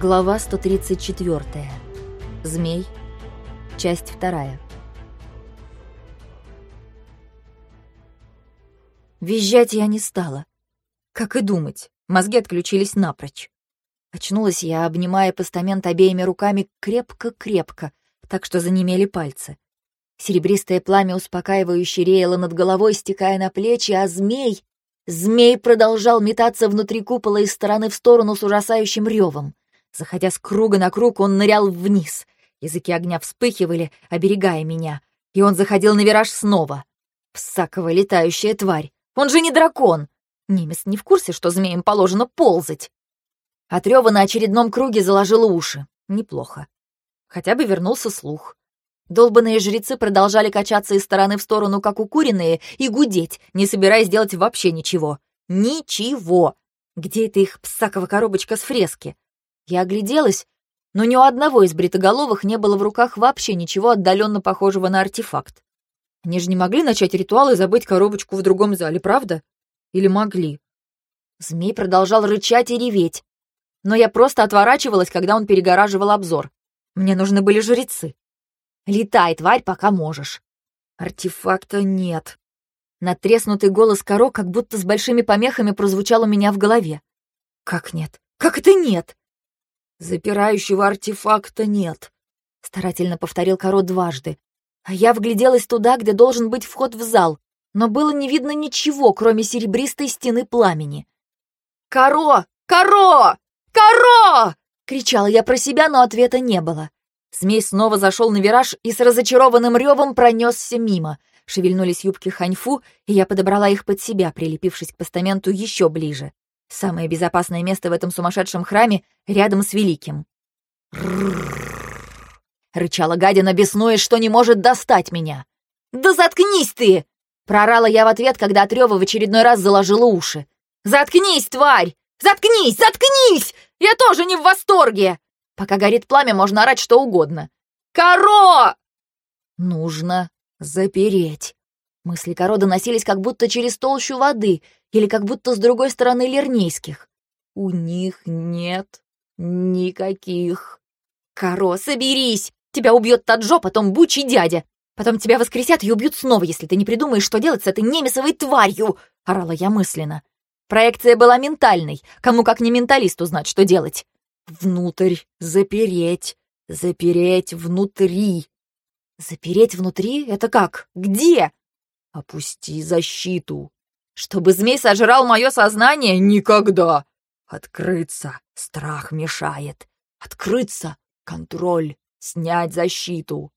Глава 134. Змей. Часть вторая. Визжать я не стала. Как и думать, мозги отключились напрочь. Очнулась я, обнимая постамент обеими руками крепко-крепко, так что занемели пальцы. Серебристое пламя успокаивающе реяло над головой, стекая на плечи, а змей... Змей продолжал метаться внутри купола из стороны в сторону с ужасающим ревом. Заходя с круга на круг, он нырял вниз. Языки огня вспыхивали, оберегая меня. И он заходил на вираж снова. Псакова летающая тварь. Он же не дракон. Немец не в курсе, что змеям положено ползать. От рева на очередном круге заложило уши. Неплохо. Хотя бы вернулся слух. Долбанные жрецы продолжали качаться из стороны в сторону, как укуренные, и гудеть, не собираясь делать вообще ничего. Ничего! Где эта их псакова коробочка с фрески? Я огляделась, но ни у одного из бритоголовых не было в руках вообще ничего отдаленно похожего на артефакт. Они же не могли начать ритуал и забыть коробочку в другом зале, правда? Или могли? Змей продолжал рычать и реветь. Но я просто отворачивалась, когда он перегораживал обзор. Мне нужны были жрецы. Летай, тварь, пока можешь. Артефакта нет. Натреснутый голос Коро как будто с большими помехами прозвучал у меня в голове. Как нет? Как это нет? «Запирающего артефакта нет», — старательно повторил Коро дважды. А я вгляделась туда, где должен быть вход в зал, но было не видно ничего, кроме серебристой стены пламени. «Коро! Коро! Коро!» — кричала я про себя, но ответа не было. Змей снова зашел на вираж и с разочарованным ревом пронесся мимо. Шевельнулись юбки ханьфу, и я подобрала их под себя, прилепившись к постаменту еще ближе. Самое безопасное место в этом сумасшедшем храме рядом с Великим. Рычала гадина, беснуясь, что не может достать меня. «Да заткнись ты!» Прорала я в ответ, когда от рева в очередной раз заложила уши. «Заткнись, тварь! Заткнись! Заткнись! Я тоже не в восторге!» Пока горит пламя, можно орать что угодно. «Коро!» «Нужно запереть». Мысли Коро доносились как будто через толщу воды или как будто с другой стороны Лернейских. У них нет никаких. Коро, соберись! Тебя убьет Таджо, потом Бучий дядя. Потом тебя воскресят и убьют снова, если ты не придумаешь, что делать с этой немесовой тварью!» — орала я мысленно. Проекция была ментальной. Кому как не менталисту знать, что делать. Внутрь запереть. Запереть внутри. Запереть внутри? Это как? Где? Опусти защиту. Чтобы змей сожрал мое сознание? Никогда. Открыться. Страх мешает. Открыться. Контроль. Снять защиту.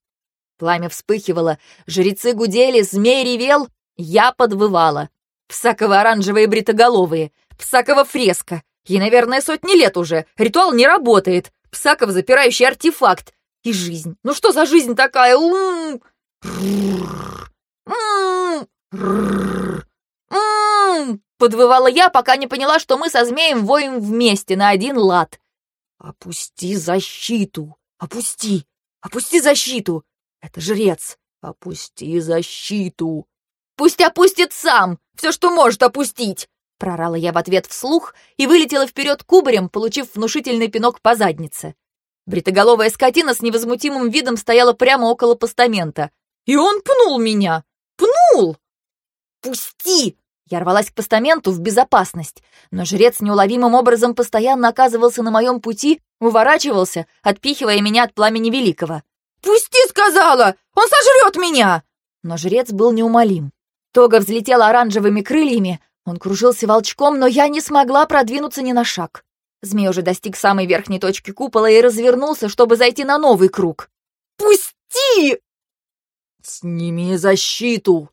Пламя вспыхивало, жрецы гудели, змей ревел, я подвывала. Псаково-оранжевые бритоголовые, псаково-фреска. Ей, наверное, сотни лет уже. Ритуал не работает. Псаков запирающий артефакт. И жизнь. Ну что за жизнь такая? У -у -у Подвывала я, пока не поняла, что мы со змеем воем вместе на один лад. «Опусти защиту! Опусти! Опусти защиту! Это жрец! Опусти защиту!» «Пусть опустит сам! Все, что может опустить!» Прорала я в ответ вслух и вылетела вперед кубарем, получив внушительный пинок по заднице. Бритоголовая скотина с невозмутимым видом стояла прямо около постамента. И он пнул меня! Пнул! «Пусти!» Я рвалась к постаменту в безопасность, но жрец неуловимым образом постоянно оказывался на моем пути, уворачивался, отпихивая меня от пламени великого. «Пусти!» — сказала! «Он сожрет меня!» Но жрец был неумолим. Тога взлетела оранжевыми крыльями, он кружился волчком, но я не смогла продвинуться ни на шаг. Змей уже достиг самой верхней точки купола и развернулся, чтобы зайти на новый круг. «Пусти!» «Сними защиту!»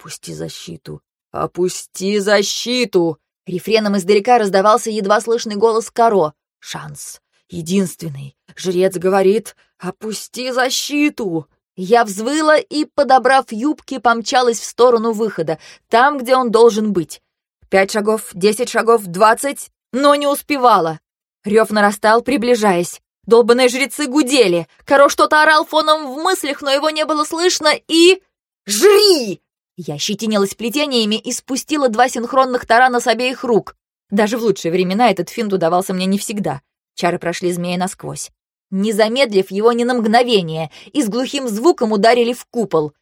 «Опусти защиту! Опусти защиту!» Рефреном издалека раздавался едва слышный голос Каро. «Шанс! Единственный! Жрец говорит, опусти защиту!» Я взвыла и, подобрав юбки, помчалась в сторону выхода, там, где он должен быть. Пять шагов, десять шагов, двадцать, но не успевала. Рев нарастал, приближаясь. Долбаные жрецы гудели. Каро что-то орал фоном в мыслях, но его не было слышно, и... «Жри!» Я щетинилась плетениями и спустила два синхронных тарана с обеих рук. Даже в лучшие времена этот финт удавался мне не всегда. Чары прошли змея насквозь. Не замедлив его ни на мгновение, и с глухим звуком ударили в купол.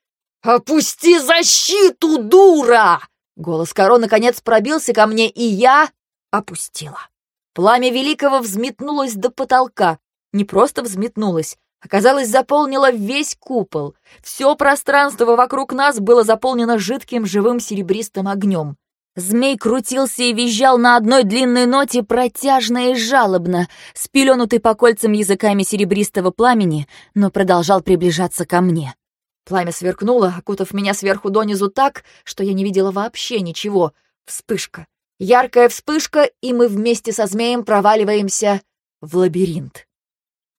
«Опусти защиту, дура!» Голос Коро наконец пробился ко мне, и я опустила. Пламя Великого взметнулось до потолка. Не просто взметнулось, оказалось, заполнило весь купол. Все пространство вокруг нас было заполнено жидким живым серебристым огнем. Змей крутился и визжал на одной длинной ноте протяжно и жалобно, спеленутый по кольцам языками серебристого пламени, но продолжал приближаться ко мне. Пламя сверкнуло, окутав меня сверху донизу так, что я не видела вообще ничего. Вспышка. Яркая вспышка, и мы вместе со змеем проваливаемся в лабиринт.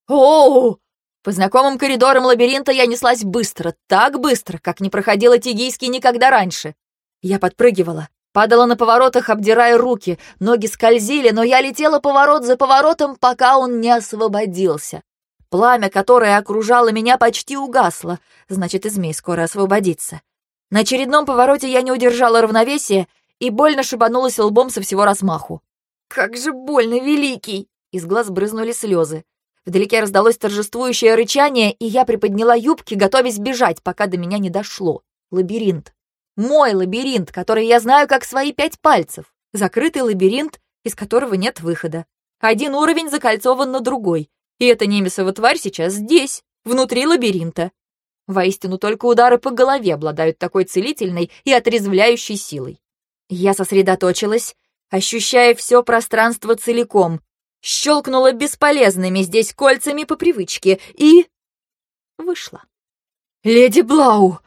Оу! По знакомым коридорам лабиринта я неслась быстро, так быстро, как не проходила Тигийский никогда раньше. Я подпрыгивала, Падала на поворотах, обдирая руки, ноги скользили, но я летела поворот за поворотом, пока он не освободился. Пламя, которое окружало меня, почти угасло, значит, и змей скоро освободится. На очередном повороте я не удержала равновесия и больно шибанулась лбом со всего размаху. «Как же больно, великий!» Из глаз брызнули слезы. Вдалеке раздалось торжествующее рычание, и я приподняла юбки, готовясь бежать, пока до меня не дошло. Лабиринт. Мой лабиринт, который я знаю как свои пять пальцев. Закрытый лабиринт, из которого нет выхода. Один уровень закольцован на другой. И эта немесова тварь сейчас здесь, внутри лабиринта. Воистину, только удары по голове обладают такой целительной и отрезвляющей силой. Я сосредоточилась, ощущая все пространство целиком, щелкнула бесполезными здесь кольцами по привычке и... вышла. «Леди Блау!»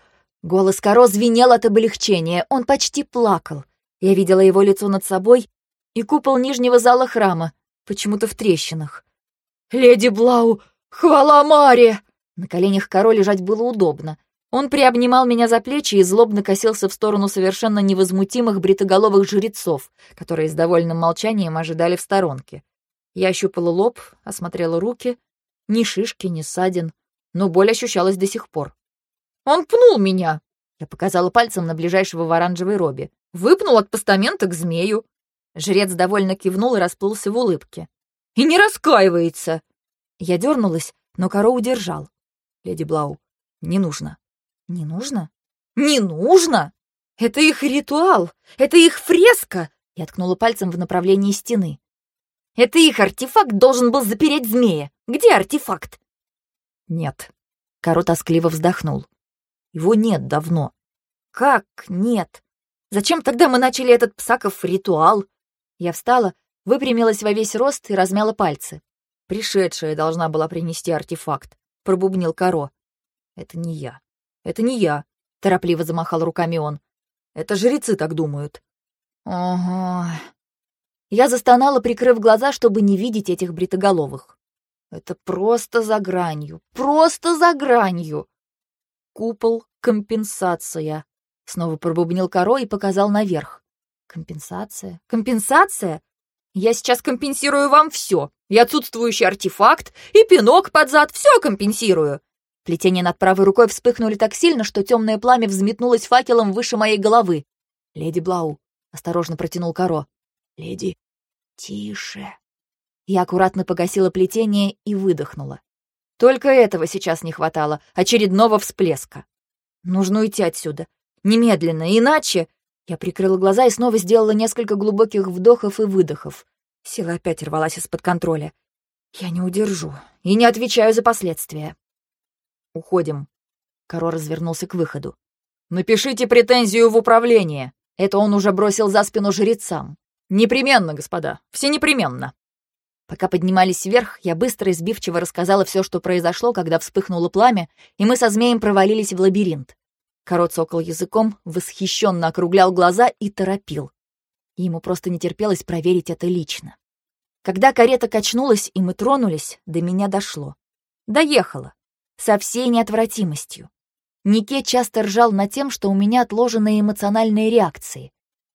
Голос Каро звенел от облегчения, он почти плакал. Я видела его лицо над собой и купол нижнего зала храма, почему-то в трещинах. «Леди Блау, хвала Маре!» На коленях Каро лежать было удобно. Он приобнимал меня за плечи и злобно косился в сторону совершенно невозмутимых бритоголовых жрецов, которые с довольным молчанием ожидали в сторонке. Я ощупала лоб, осмотрела руки. Ни шишки, ни ссадин, но боль ощущалась до сих пор. Он пнул меня!» Я показала пальцем на ближайшего в оранжевой робе. «Выпнул от постамента к змею!» Жрец довольно кивнул и расплылся в улыбке. «И не раскаивается!» Я дернулась, но Каро удержал. «Леди Блау, не нужно». «Не нужно? Не нужно? Это их ритуал! Это их фреска!» Я ткнула пальцем в направлении стены. «Это их артефакт должен был запереть змея! Где артефакт?» «Нет». Каро тоскливо вздохнул. Его нет давно. Как нет? Зачем тогда мы начали этот псаков ритуал? Я встала, выпрямилась во весь рост и размяла пальцы. Пришедшая должна была принести артефакт, пробубнил Каро. Это не я. Это не я, торопливо замахал руками он. Это жрецы так думают. Ага. Я застонала, прикрыв глаза, чтобы не видеть этих бритоголовых. Это просто за гранью, просто за гранью. Купол — компенсация. Снова пробубнил коро и показал наверх. Компенсация? Компенсация? Я сейчас компенсирую вам все. И отсутствующий артефакт, и пинок под зад. Все компенсирую. Плетения над правой рукой вспыхнули так сильно, что темное пламя взметнулось факелом выше моей головы. «Леди Блау», — осторожно протянул Каро. «Леди, тише». Я аккуратно погасила плетение и выдохнула. Только этого сейчас не хватало, очередного всплеска. Нужно уйти отсюда. Немедленно, иначе... Я прикрыла глаза и снова сделала несколько глубоких вдохов и выдохов. Сила опять рвалась из-под контроля. Я не удержу и не отвечаю за последствия. Уходим. Коро развернулся к выходу. Напишите претензию в управление. Это он уже бросил за спину жрецам. Непременно, господа, все непременно. Пока поднимались вверх, я быстро и сбивчиво рассказала все, что произошло, когда вспыхнуло пламя, и мы со змеем провалились в лабиринт. Корот цокал языком, восхищенно округлял глаза и торопил. Ему просто не терпелось проверить это лично. Когда карета качнулась, и мы тронулись, до меня дошло. Доехала. Со всей неотвратимостью. Нике часто ржал над тем, что у меня отложенные эмоциональные реакции.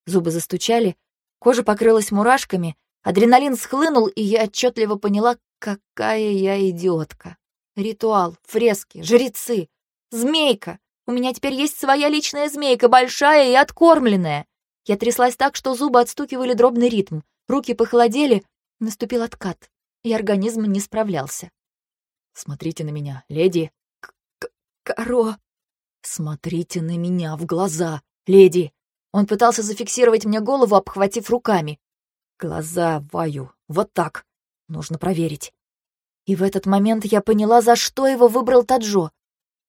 Зубы застучали, кожа покрылась мурашками, Адреналин схлынул, и я отчетливо поняла, какая я идиотка. Ритуал, фрески, жрецы, змейка. У меня теперь есть своя личная змейка, большая и откормленная. Я тряслась так, что зубы отстукивали дробный ритм, руки похолодели, наступил откат. и организм не справлялся. «Смотрите на меня, леди!» К -к «Коро!» «Смотрите на меня в глаза, леди!» Он пытался зафиксировать мне голову, обхватив руками. «Глаза, Ваю, вот так. Нужно проверить». И в этот момент я поняла, за что его выбрал Таджо.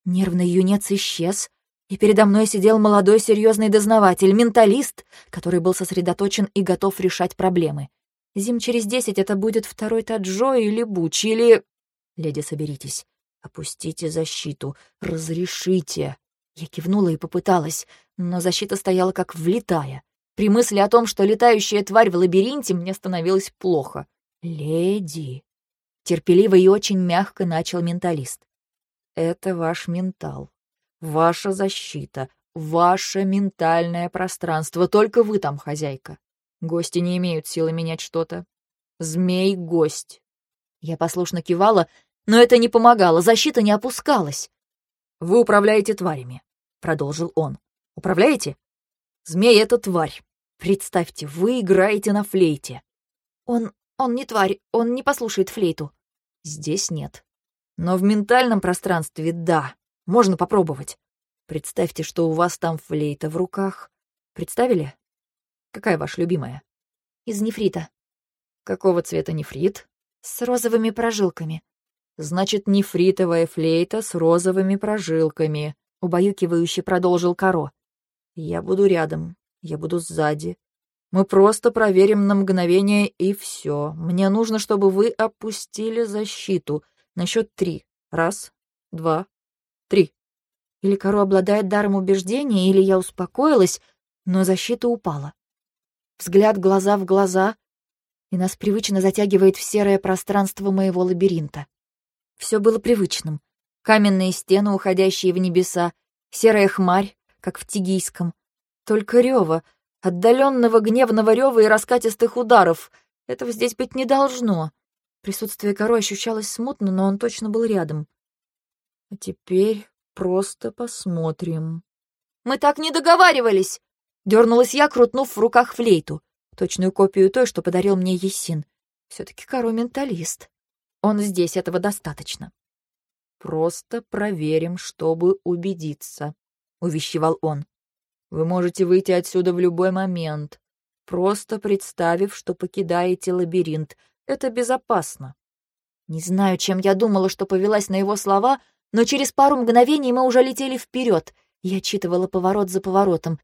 Нервный юнец исчез, и передо мной сидел молодой серьезный дознаватель, менталист, который был сосредоточен и готов решать проблемы. Зим через десять это будет второй Таджо или Буч, или... Леди, соберитесь. Опустите защиту. Разрешите. Я кивнула и попыталась, но защита стояла как влетая. При мысли о том, что летающая тварь в лабиринте, мне становилось плохо. «Леди!» Терпеливо и очень мягко начал менталист. «Это ваш ментал. Ваша защита. Ваше ментальное пространство. Только вы там хозяйка. Гости не имеют силы менять что-то. Змей — гость». Я послушно кивала, но это не помогало, защита не опускалась. «Вы управляете тварями», — продолжил он. «Управляете? Змей — это тварь. Представьте, вы играете на флейте». «Он... он не тварь, он не послушает флейту». «Здесь нет. Но в ментальном пространстве — да. Можно попробовать. Представьте, что у вас там флейта в руках. Представили? Какая ваша любимая?» «Из нефрита». «Какого цвета нефрит?» «С розовыми прожилками». «Значит, нефритовая флейта с розовыми прожилками», — убаюкивающе продолжил Каро. «Я буду рядом, я буду сзади. Мы просто проверим на мгновение, и все. Мне нужно, чтобы вы опустили защиту. На счет три. Раз, два, три». Или Каро обладает даром убеждения, или я успокоилась, но защита упала. Взгляд глаза в глаза, и нас привычно затягивает в серое пространство моего лабиринта. Все было привычным. Каменные стены, уходящие в небеса, серая хмарь, как в Тигийском. Только рева, отдаленного гневного рева и раскатистых ударов. Этого здесь быть не должно. Присутствие коро ощущалось смутно, но он точно был рядом. А теперь просто посмотрим. Мы так не договаривались! Дернулась я, крутнув в руках флейту, точную копию той, что подарил мне Есин. Все-таки коро менталист. Он здесь, этого достаточно. «Просто проверим, чтобы убедиться», — увещевал он. «Вы можете выйти отсюда в любой момент, просто представив, что покидаете лабиринт. Это безопасно». Не знаю, чем я думала, что повелась на его слова, но через пару мгновений мы уже летели вперед. Я читывала поворот за поворотом,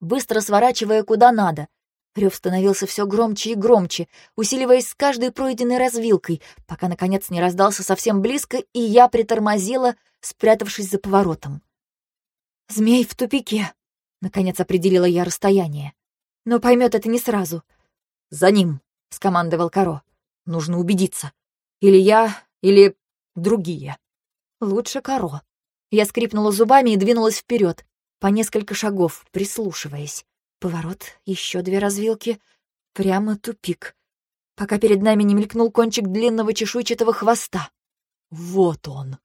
быстро сворачивая куда надо. Рев становился все громче и громче, усиливаясь с каждой пройденной развилкой, пока, наконец, не раздался совсем близко, и я притормозила, спрятавшись за поворотом. «Змей в тупике», — наконец определила я расстояние. «Но поймет это не сразу». «За ним», — скомандовал Каро. «Нужно убедиться. Или я, или другие». «Лучше Каро». Я скрипнула зубами и двинулась вперед, по несколько шагов, прислушиваясь. Поворот, еще две развилки, прямо тупик. Пока перед нами не мелькнул кончик длинного чешуйчатого хвоста. Вот он.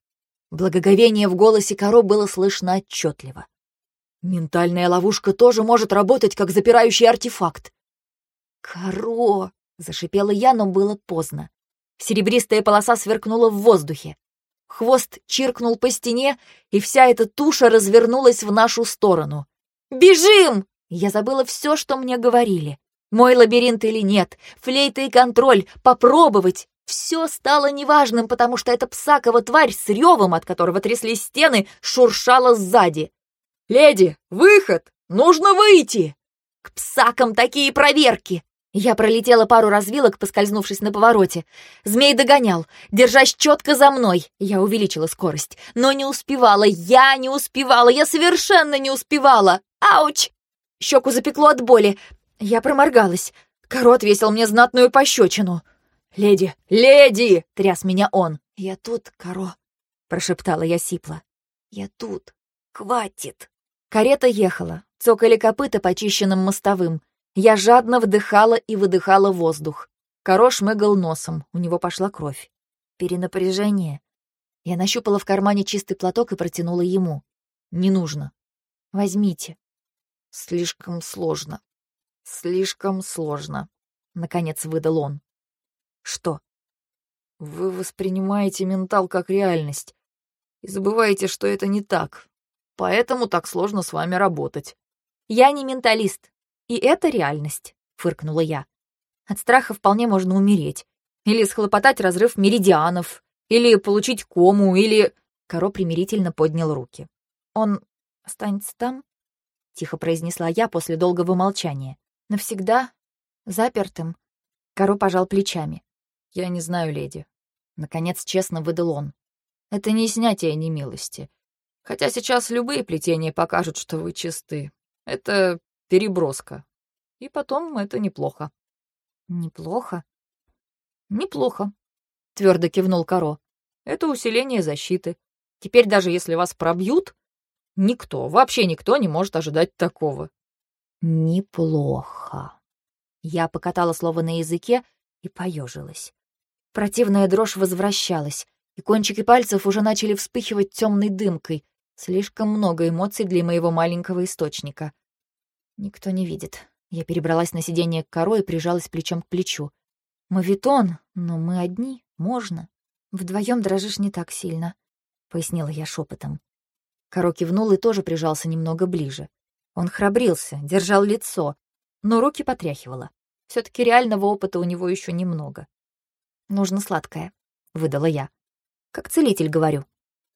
Благоговение в голосе Каро было слышно отчетливо. Ментальная ловушка тоже может работать как запирающий артефакт. «Каро!» — зашипела я, но было поздно. Серебристая полоса сверкнула в воздухе. Хвост чиркнул по стене, и вся эта туша развернулась в нашу сторону. «Бежим!» Я забыла все, что мне говорили. Мой лабиринт или нет, флейта и контроль, попробовать. Все стало неважным, потому что эта псакова тварь с ревом, от которого тряслись стены, шуршала сзади. «Леди, выход! Нужно выйти!» «К псакам такие проверки!» Я пролетела пару развилок, поскользнувшись на повороте. Змей догонял, держась четко за мной. Я увеличила скорость, но не успевала, я не успевала, я совершенно не успевала. Ауч! Щеку запекло от боли. Я проморгалась. Корот весил мне знатную пощечину. «Леди! Леди!» — тряс меня он. «Я тут, Коро», — прошептала я сипло. «Я тут. Хватит!» Карета ехала, цокали копыта по чищенным мостовым. Я жадно вдыхала и выдыхала воздух. Коро шмыгал носом, у него пошла кровь. Перенапряжение. Я нащупала в кармане чистый платок и протянула ему. «Не нужно. Возьмите». Слишком сложно. Слишком сложно. Наконец выдал он. Что? Вы воспринимаете ментал как реальность и забываете, что это не так. Поэтому так сложно с вами работать. Я не менталист, и это реальность, фыркнула я. От страха вполне можно умереть. Или схлопотать разрыв меридианов, или получить кому, или... Коро примирительно поднял руки. Он останется там? Тихо произнесла я после долгого молчания. Навсегда? Запертым? Коро пожал плечами. Я не знаю, леди. Наконец честно выдал он. Это не снятие немилости. Хотя сейчас любые плетения покажут, что вы чисты. Это переброска. И потом это неплохо. Неплохо? Неплохо, твердо кивнул Каро. Это усиление защиты. Теперь даже если вас пробьют, никто, вообще никто не может ожидать такого. Неплохо. Я покатала слово на языке и поежилась. Противная дрожь возвращалась, и кончики пальцев уже начали вспыхивать темной дымкой. Слишком много эмоций для моего маленького источника. Никто не видит. Я перебралась на сиденье к коро и прижалась плечом к плечу. «Мавитон, но мы одни, можно. Вдвоем дрожишь не так сильно», — пояснила я шепотом. Коро кивнул и тоже прижался немного ближе. Он храбрился, держал лицо, но руки потряхивало. все таки реального опыта у него еще немного. «Нужно сладкое», — выдала я. «Как целитель говорю».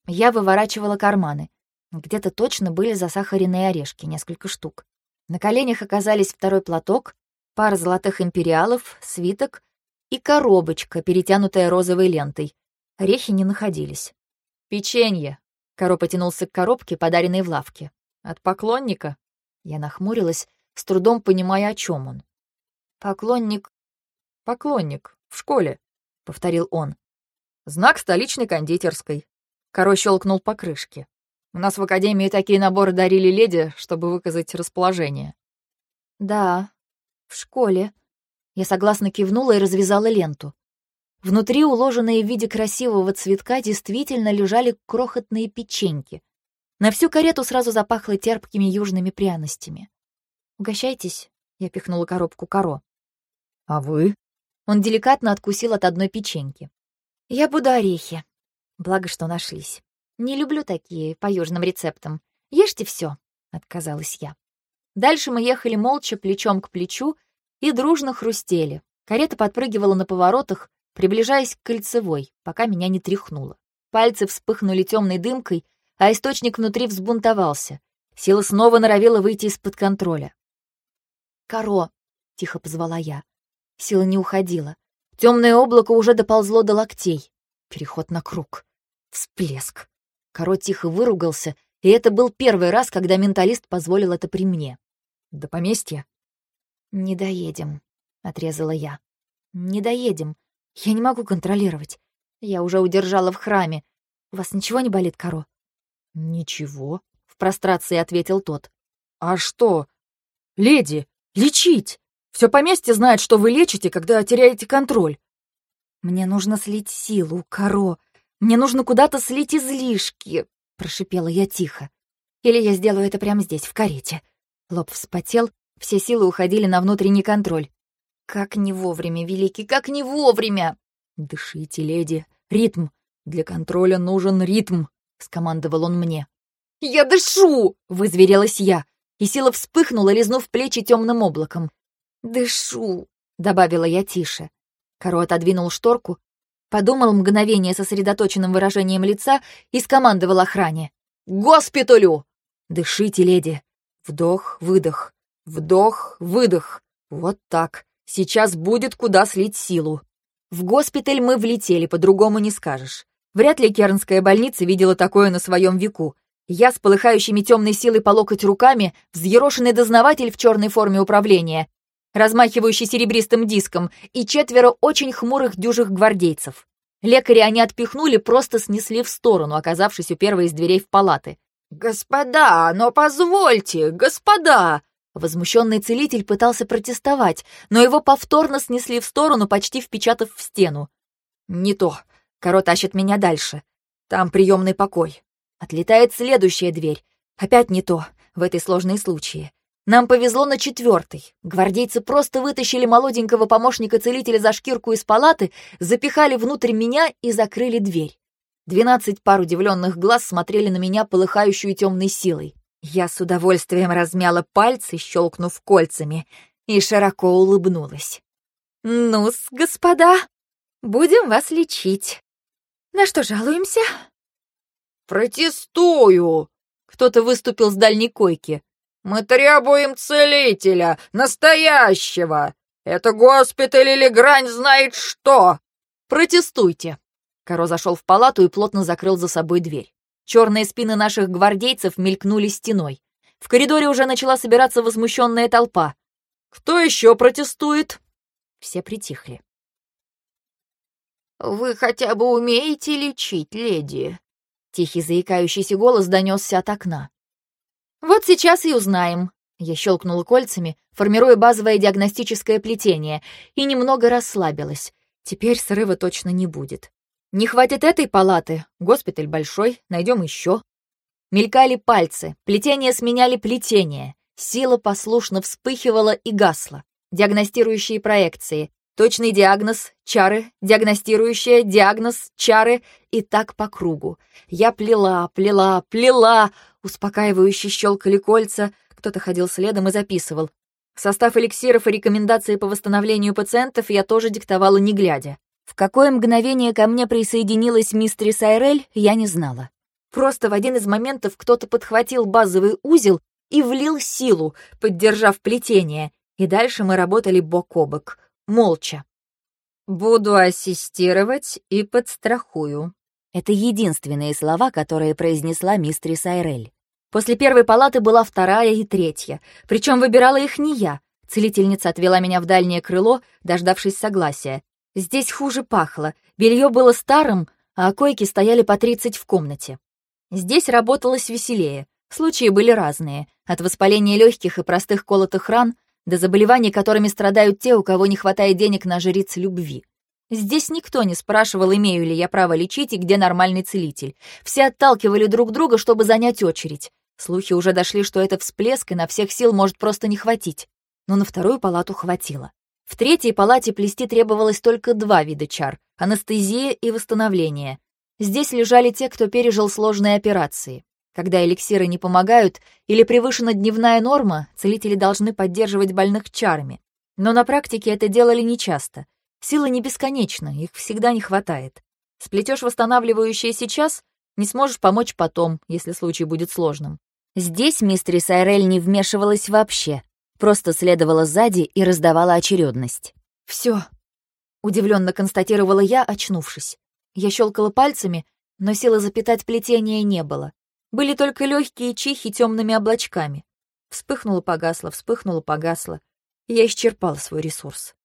Я выворачивала карманы. Где-то точно были засахаренные орешки, несколько штук. На коленях оказались второй платок, пара золотых империалов, свиток и коробочка, перетянутая розовой лентой. Орехи не находились. «Печенье!» — Коро потянулся к коробке, подаренной в лавке. «От поклонника?» Я нахмурилась, с трудом понимая, о чем он. «Поклонник...» «Поклонник. В школе повторил он. Знак столичной кондитерской. Корой щелкнул по крышке. У нас в академии такие наборы дарили леди, чтобы выказать расположение. Да, в школе. Я согласно кивнула и развязала ленту. Внутри, уложенные в виде красивого цветка, действительно лежали крохотные печеньки. На всю карету сразу запахло терпкими южными пряностями. «Угощайтесь», — я пихнула коробку коро. «А вы?» Он деликатно откусил от одной печеньки. «Я буду орехи. Благо, что нашлись. Не люблю такие, по южным рецептам. Ешьте все, отказалась я. Дальше мы ехали молча, плечом к плечу, и дружно хрустели. Карета подпрыгивала на поворотах, приближаясь к кольцевой, пока меня не тряхнуло. Пальцы вспыхнули темной дымкой, а источник внутри взбунтовался. Сила снова норовила выйти из-под контроля. «Каро!» — тихо позвала я. Сила не уходила. Темное облако уже доползло до локтей. Переход на круг. Всплеск. Коро тихо выругался, и это был первый раз, когда менталист позволил это при мне. «До поместья?» «Не доедем», — отрезала я. «Не доедем. Я не могу контролировать. Я уже удержала в храме. У вас ничего не болит, Коро?» «Ничего», — в прострации ответил тот. «А что? Леди, лечить!» Все поместье знает, что вы лечите, когда теряете контроль. Мне нужно слить силу, коро. Мне нужно куда-то слить излишки, прошипела я тихо. Или я сделаю это прямо здесь, в карете. Лоб вспотел, все силы уходили на внутренний контроль. Как не вовремя, великий, как не вовремя! Дышите, леди. Ритм. Для контроля нужен ритм, скомандовал он мне. Я дышу! вызверелась я, и сила вспыхнула, лизнув плечи темным облаком. «Дышу», — добавила я тише. Каро отодвинул шторку, подумал мгновение сосредоточенным выражением лица и скомандовал охране. «Госпиталю!» «Дышите, леди. Вдох, выдох. Вдох, выдох. Вот так. Сейчас будет куда слить силу». В госпиталь мы влетели, по-другому не скажешь. Вряд ли Кернская больница видела такое на своем веку. Я с полыхающими темной силой по локоть руками, взъерошенный дознаватель в черной форме управления, размахивающий серебристым диском, и четверо очень хмурых дюжих гвардейцев. Лекари они отпихнули, просто снесли в сторону, оказавшись у первой из дверей в палаты. «Господа, но позвольте, господа!» Возмущенный целитель пытался протестовать, но его повторно снесли в сторону, почти впечатав в стену. «Не то. Коро тащит меня дальше. Там приемный покой. Отлетает следующая дверь. Опять не то, в этой сложной случае. Нам повезло на четвертый. Гвардейцы просто вытащили молоденького помощника-целителя за шкирку из палаты, запихали внутрь меня и закрыли дверь. Двенадцать пар удивленных глаз смотрели на меня, полыхающую темной силой. Я с удовольствием размяла пальцы, щелкнув кольцами, и широко улыбнулась. «Ну-с, господа, будем вас лечить. На что жалуемся?» «Протестую!» Кто-то выступил с дальней койки. «Мы требуем целителя, настоящего! Это госпиталь или грань знает что!» «Протестуйте!» Каро зашел в палату и плотно закрыл за собой дверь. Черные спины наших гвардейцев мелькнули стеной. В коридоре уже начала собираться возмущенная толпа. «Кто еще протестует?» Все притихли. «Вы хотя бы умеете лечить, леди?» Тихий заикающийся голос донесся от окна. «Вот сейчас и узнаем». Я щелкнула кольцами, формируя базовое диагностическое плетение, и немного расслабилась. Теперь срыва точно не будет. Не хватит этой палаты, госпиталь большой, найдем еще. Мелькали пальцы, плетения сменяли плетение. Сила послушно вспыхивала и гасла. Диагностирующие проекции, точный диагноз, чары, диагностирующая, диагноз, чары и так по кругу. Я плела, плела, плела, Успокаивающе щелкали кольца, кто-то ходил следом и записывал. Состав эликсиров и рекомендации по восстановлению пациентов я тоже диктовала не глядя. В какое мгновение ко мне присоединилась мистерис Айрель, я не знала. Просто в один из моментов кто-то подхватил базовый узел и влил силу, поддержав плетение, и дальше мы работали бок о бок, молча. «Буду ассистировать и подстрахую». Это единственные слова, которые произнесла мистерис Айрель. После первой палаты была вторая и третья, причем выбирала их не я. Целительница отвела меня в дальнее крыло, дождавшись согласия. Здесь хуже пахло, белье было старым, а койки стояли по тридцать в комнате. Здесь работалось веселее. Случаи были разные, от воспаления легких и простых колотых ран до заболеваний, которыми страдают те, у кого не хватает денег на жриц любви. Здесь никто не спрашивал, имею ли я право лечить и где нормальный целитель. Все отталкивали друг друга, чтобы занять очередь. Слухи уже дошли, что это всплеск, и на всех сил может просто не хватить. Но на вторую палату хватило. В третьей палате плести требовалось только два вида чар — анестезия и восстановление. Здесь лежали те, кто пережил сложные операции. Когда эликсиры не помогают или превышена дневная норма, целители должны поддерживать больных чарами. Но на практике это делали нечасто — Силы не бесконечны, их всегда не хватает. Сплетешь восстанавливающее сейчас, не сможешь помочь потом, если случай будет сложным. Здесь мистерис Айрель не вмешивалась вообще, просто следовала сзади и раздавала очередность. Все, удивленно констатировала я, очнувшись. Я щелкала пальцами, но силы запитать плетения не было. Были только легкие чихи темными облачками. Вспыхнуло, погасло, вспыхнуло, погасло. Я исчерпала свой ресурс.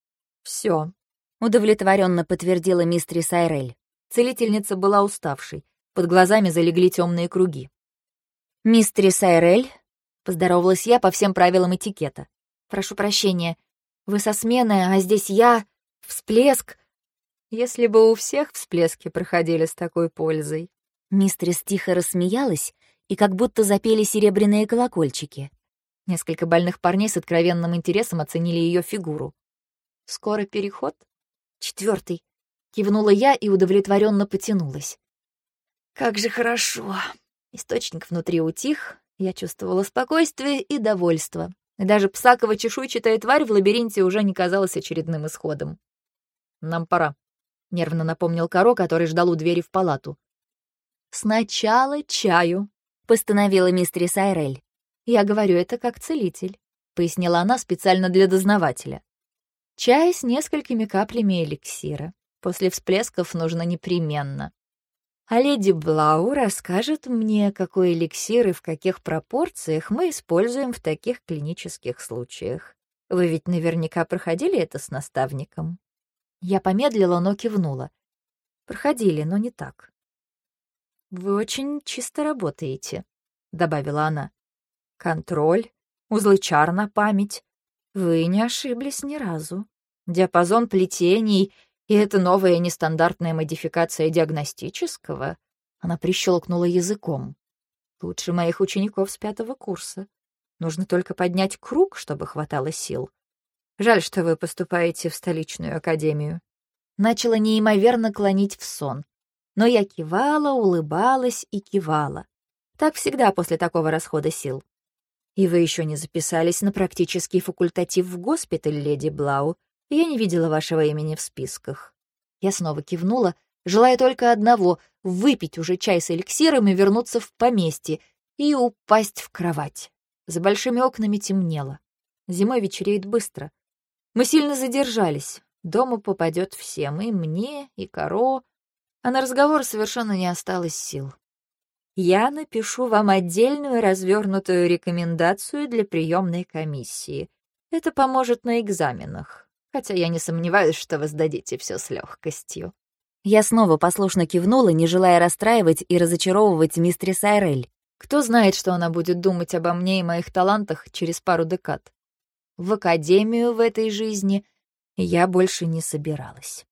Все, удовлетворенно подтвердила мистрис Айрель. Целительница была уставшей, под глазами залегли темные круги. «Мистрис Айрель?» — поздоровалась я по всем правилам этикета. «Прошу прощения, вы со смены, а здесь я... Всплеск...» Если бы у всех всплески проходили с такой пользой. Мистрис тихо рассмеялась, и как будто запели серебряные колокольчики. Несколько больных парней с откровенным интересом оценили ее фигуру. «Скоро переход?» Четвертый. Кивнула я и удовлетворенно потянулась. Как же хорошо. Источник внутри утих, я чувствовала спокойствие и довольство. Даже псаково-чешуйчатая тварь в лабиринте уже не казалась очередным исходом. «Нам пора», — нервно напомнил Каро, который ждал у двери в палату. «Сначала чаю», — постановила мистерис Айрель. «Я говорю это как целитель», — пояснила она специально для дознавателя. Чай с несколькими каплями эликсира. После всплесков нужно непременно. А леди Блау расскажет мне, какой эликсир и в каких пропорциях мы используем в таких клинических случаях. Вы ведь наверняка проходили это с наставником. Я помедлила, но кивнула. Проходили, но не так. Вы очень чисто работаете, добавила она. Контроль, узлы чар на память. Вы не ошиблись ни разу диапазон плетений и эта новая нестандартная модификация диагностического, она прищелкнула языком. Лучше моих учеников с пятого курса. Нужно только поднять круг, чтобы хватало сил. Жаль, что вы поступаете в столичную академию. Начала неимоверно клонить в сон. Но я кивала, улыбалась и кивала. Так всегда после такого расхода сил. И вы еще не записались на практический факультатив в госпиталь, леди Блау. Я не видела вашего имени в списках. Я снова кивнула, желая только одного — выпить уже чай с эликсиром и вернуться в поместье и упасть в кровать. За большими окнами темнело. Зимой вечереет быстро. Мы сильно задержались. Дома попадет всем, и мне, и Каро. А на разговор совершенно не осталось сил. Я напишу вам отдельную развернутую рекомендацию для приемной комиссии. Это поможет на экзаменах, хотя я не сомневаюсь, что вы сдадите все с легкостью. Я снова послушно кивнула, не желая расстраивать и разочаровывать мистерис Айрель. Кто знает, что она будет думать обо мне и моих талантах через пару декад. В академию в этой жизни я больше не собиралась.